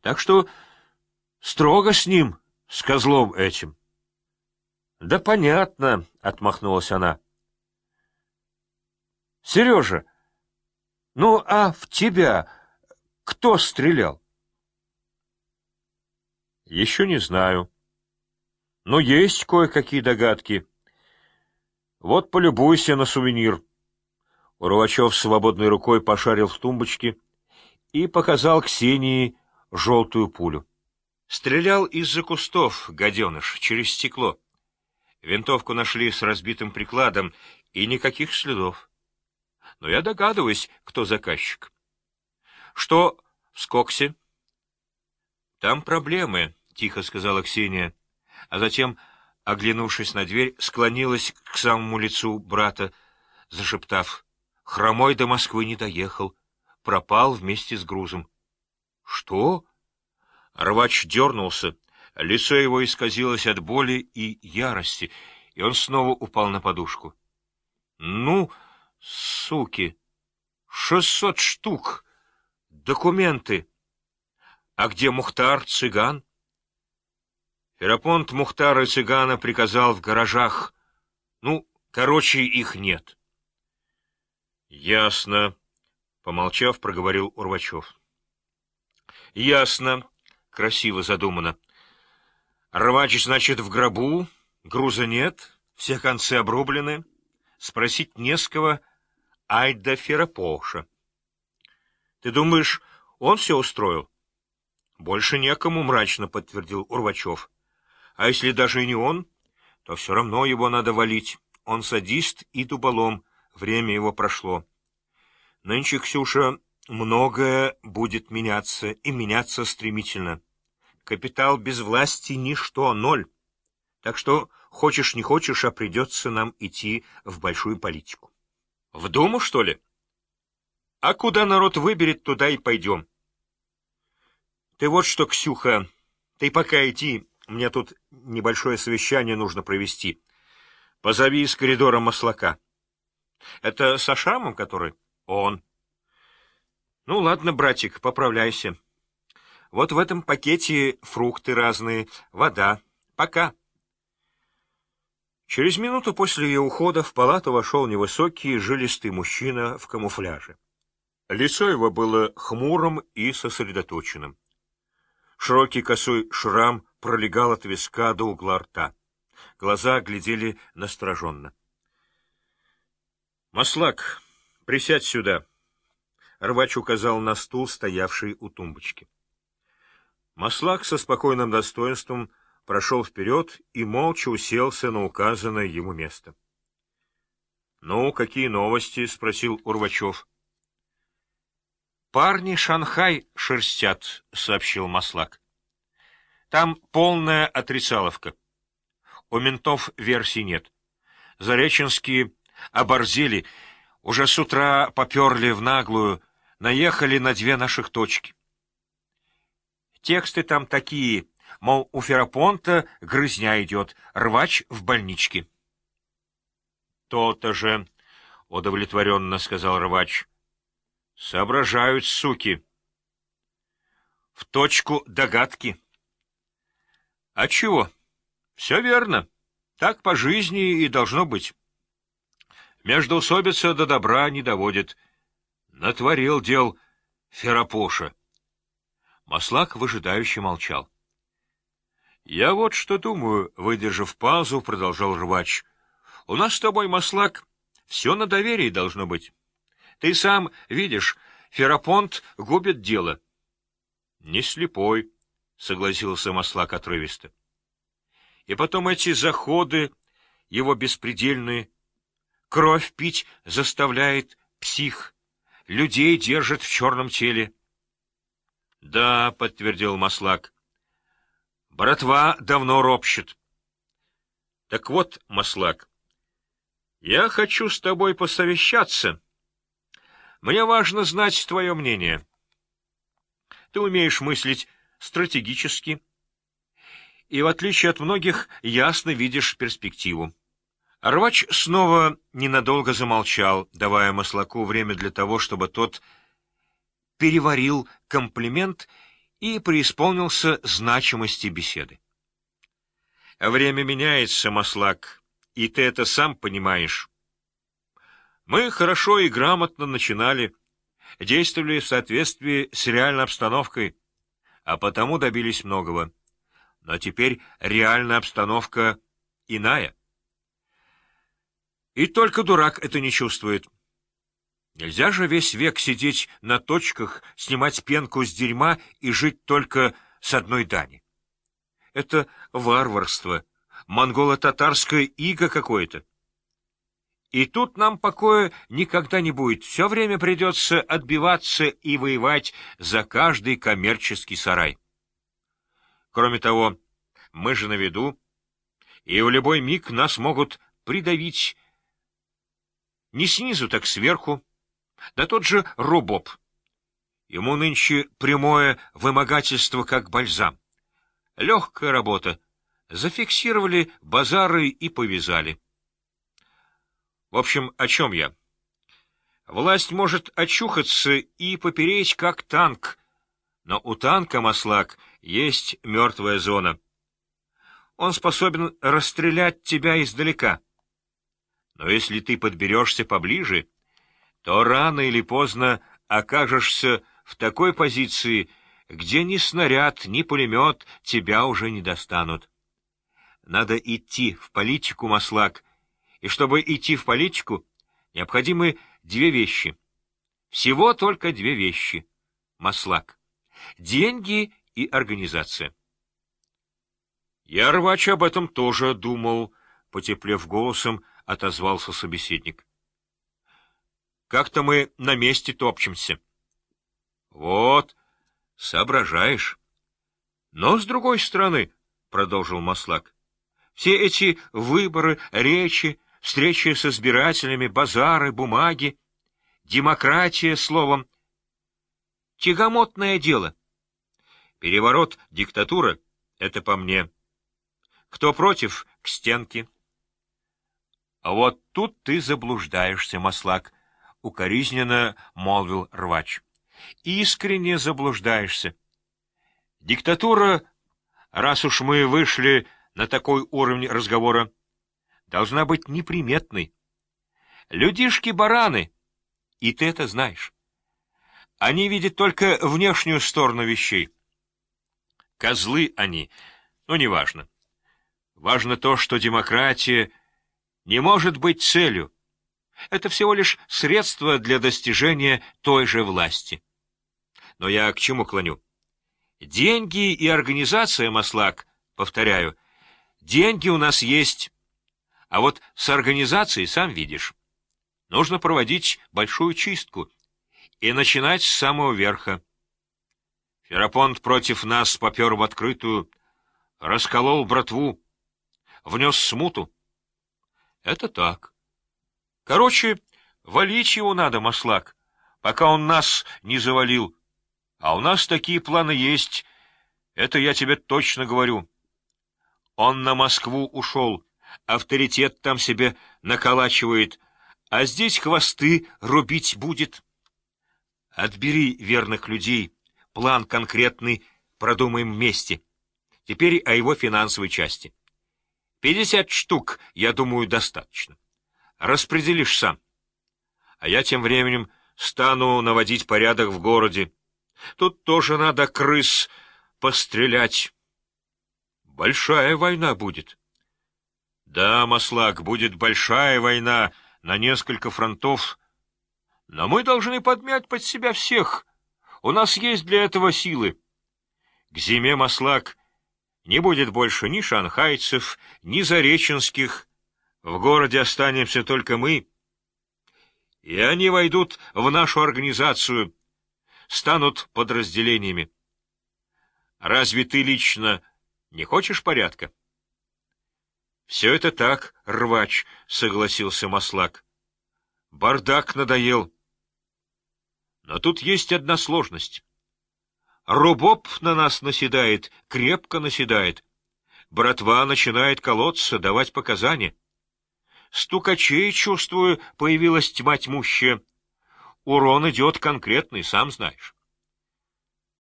Так что строго с ним, с козлом этим. — Да понятно, — отмахнулась она. — Сережа, ну а в тебя кто стрелял? — Еще не знаю. Но есть кое-какие догадки. Вот полюбуйся на сувенир. Урвачев свободной рукой пошарил в тумбочке и показал Ксении желтую пулю. Стрелял из-за кустов, гаденыш, через стекло. Винтовку нашли с разбитым прикладом, и никаких следов. Но я догадываюсь, кто заказчик. Что в Скоксе? Там проблемы, — тихо сказала Ксения, а затем, оглянувшись на дверь, склонилась к самому лицу брата, зашептав, «Хромой до Москвы не доехал, пропал вместе с грузом». «Что?» Рвач дернулся, Лицо его исказилось от боли и ярости, и он снова упал на подушку. — Ну, суки! Шестьсот штук! Документы! А где Мухтар, цыган? Ферапонт Мухтара и цыгана приказал в гаражах. Ну, короче, их нет. — Ясно, — помолчав, проговорил Урвачев. — Ясно, красиво задумано. — Рвач, значит, в гробу, груза нет, все концы обрублены. Спросить не с кого, ай да Ферапоша. Ты думаешь, он все устроил? Больше некому, мрачно подтвердил Урвачев. А если даже и не он, то все равно его надо валить. Он садист и дуболом, время его прошло. Нынче, Ксюша, многое будет меняться, и меняться стремительно. Капитал без власти — ничто, ноль. Так что, хочешь не хочешь, а придется нам идти в большую политику. В Думу, что ли? А куда народ выберет, туда и пойдем. Ты вот что, Ксюха, ты пока иди, мне тут небольшое совещание нужно провести. Позови из коридора маслака. Это со шрамом который? Он. Ну, ладно, братик, поправляйся. Вот в этом пакете фрукты разные, вода. Пока. Через минуту после ее ухода в палату вошел невысокий, жилистый мужчина в камуфляже. Лицо его было хмурым и сосредоточенным. Широкий косой шрам пролегал от виска до угла рта. Глаза глядели настороженно. — Маслак, присядь сюда. Рвач указал на стул, стоявший у тумбочки. Маслак со спокойным достоинством прошел вперед и молча уселся на указанное ему место. — Ну, какие новости? — спросил Урвачев. — Парни Шанхай шерстят, — сообщил Маслак. — Там полная отрицаловка. У ментов версий нет. Зареченские оборзели, уже с утра поперли в наглую, наехали на две наших точки. Тексты там такие, мол, у Ферапонта грызня идет, рвач в больничке. «То-то же», — удовлетворенно сказал рвач. «Соображают, суки». «В точку догадки». «А чего? Все верно. Так по жизни и должно быть. Междоусобица до добра не доводит. Натворил дел Ферапоша». Маслак выжидающе молчал. — Я вот что думаю, — выдержав паузу, продолжал рвач. — У нас с тобой, Маслак, все на доверии должно быть. Ты сам видишь, Ферапонт губит дело. — Не слепой, — согласился Маслак отрывисто. — И потом эти заходы, его беспредельные, кровь пить заставляет псих, людей держит в черном теле. —— Да, — подтвердил Маслак. — Братва давно ропщет. — Так вот, Маслак, я хочу с тобой посовещаться. Мне важно знать твое мнение. Ты умеешь мыслить стратегически и, в отличие от многих, ясно видишь перспективу. Рвач снова ненадолго замолчал, давая Маслаку время для того, чтобы тот переварил комплимент и преисполнился значимости беседы. Время меняется, Маслак, и ты это сам понимаешь. Мы хорошо и грамотно начинали, действовали в соответствии с реальной обстановкой, а потому добились многого. Но теперь реальная обстановка иная. И только дурак это не чувствует. Нельзя же весь век сидеть на точках, снимать пенку с дерьма и жить только с одной дани. Это варварство, монголо-татарское иго какое-то. И тут нам покоя никогда не будет. Все время придется отбиваться и воевать за каждый коммерческий сарай. Кроме того, мы же на виду, и в любой миг нас могут придавить не снизу, так сверху, да тот же Рубоб. Ему нынче прямое вымогательство, как бальзам. Легкая работа. Зафиксировали базары и повязали. В общем, о чем я? Власть может очухаться и попереть, как танк, но у танка, Маслак, есть мертвая зона. Он способен расстрелять тебя издалека. Но если ты подберешься поближе, то рано или поздно окажешься в такой позиции, где ни снаряд, ни пулемет тебя уже не достанут. Надо идти в политику, Маслак, и чтобы идти в политику, необходимы две вещи. Всего только две вещи, Маслак. Деньги и организация. Я, рвач, об этом тоже думал, потеплев голосом, отозвался собеседник. Как-то мы на месте топчемся. Вот, соображаешь. Но, с другой стороны, — продолжил Маслак, — все эти выборы, речи, встречи с избирателями, базары, бумаги, демократия, словом, тягомотное дело. Переворот, диктатура — это по мне. Кто против — к стенке. А вот тут ты заблуждаешься, Маслак, — укоризненно молвил рвач. Искренне заблуждаешься. Диктатура, раз уж мы вышли на такой уровень разговора, должна быть неприметной. Людишки-бараны, и ты это знаешь. Они видят только внешнюю сторону вещей. Козлы они, ну, неважно. Важно то, что демократия не может быть целью. Это всего лишь средство для достижения той же власти. Но я к чему клоню? Деньги и организация, Маслак, повторяю, деньги у нас есть, а вот с организацией, сам видишь, нужно проводить большую чистку и начинать с самого верха. Ферапонт против нас попер в открытую, расколол братву, внес смуту. Это так. Короче, валить его надо, Маслак, пока он нас не завалил. А у нас такие планы есть, это я тебе точно говорю. Он на Москву ушел, авторитет там себе наколачивает, а здесь хвосты рубить будет. Отбери верных людей, план конкретный продумаем вместе. Теперь о его финансовой части. Пятьдесят штук, я думаю, достаточно. Распределишь сам. А я тем временем стану наводить порядок в городе. Тут тоже надо крыс пострелять. Большая война будет. Да, Маслак, будет большая война на несколько фронтов. Но мы должны подмять под себя всех. У нас есть для этого силы. К зиме, Маслак, не будет больше ни шанхайцев, ни зареченских. В городе останемся только мы. И они войдут в нашу организацию, станут подразделениями. Разве ты лично не хочешь порядка? — Все это так, рвач, — согласился Маслак. — Бардак надоел. Но тут есть одна сложность. Рубоб на нас наседает, крепко наседает. Братва начинает колоться, давать показания. Стукачей, чувствую, появилась тьма тьмущая. Урон идет конкретный, сам знаешь.